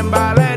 en bala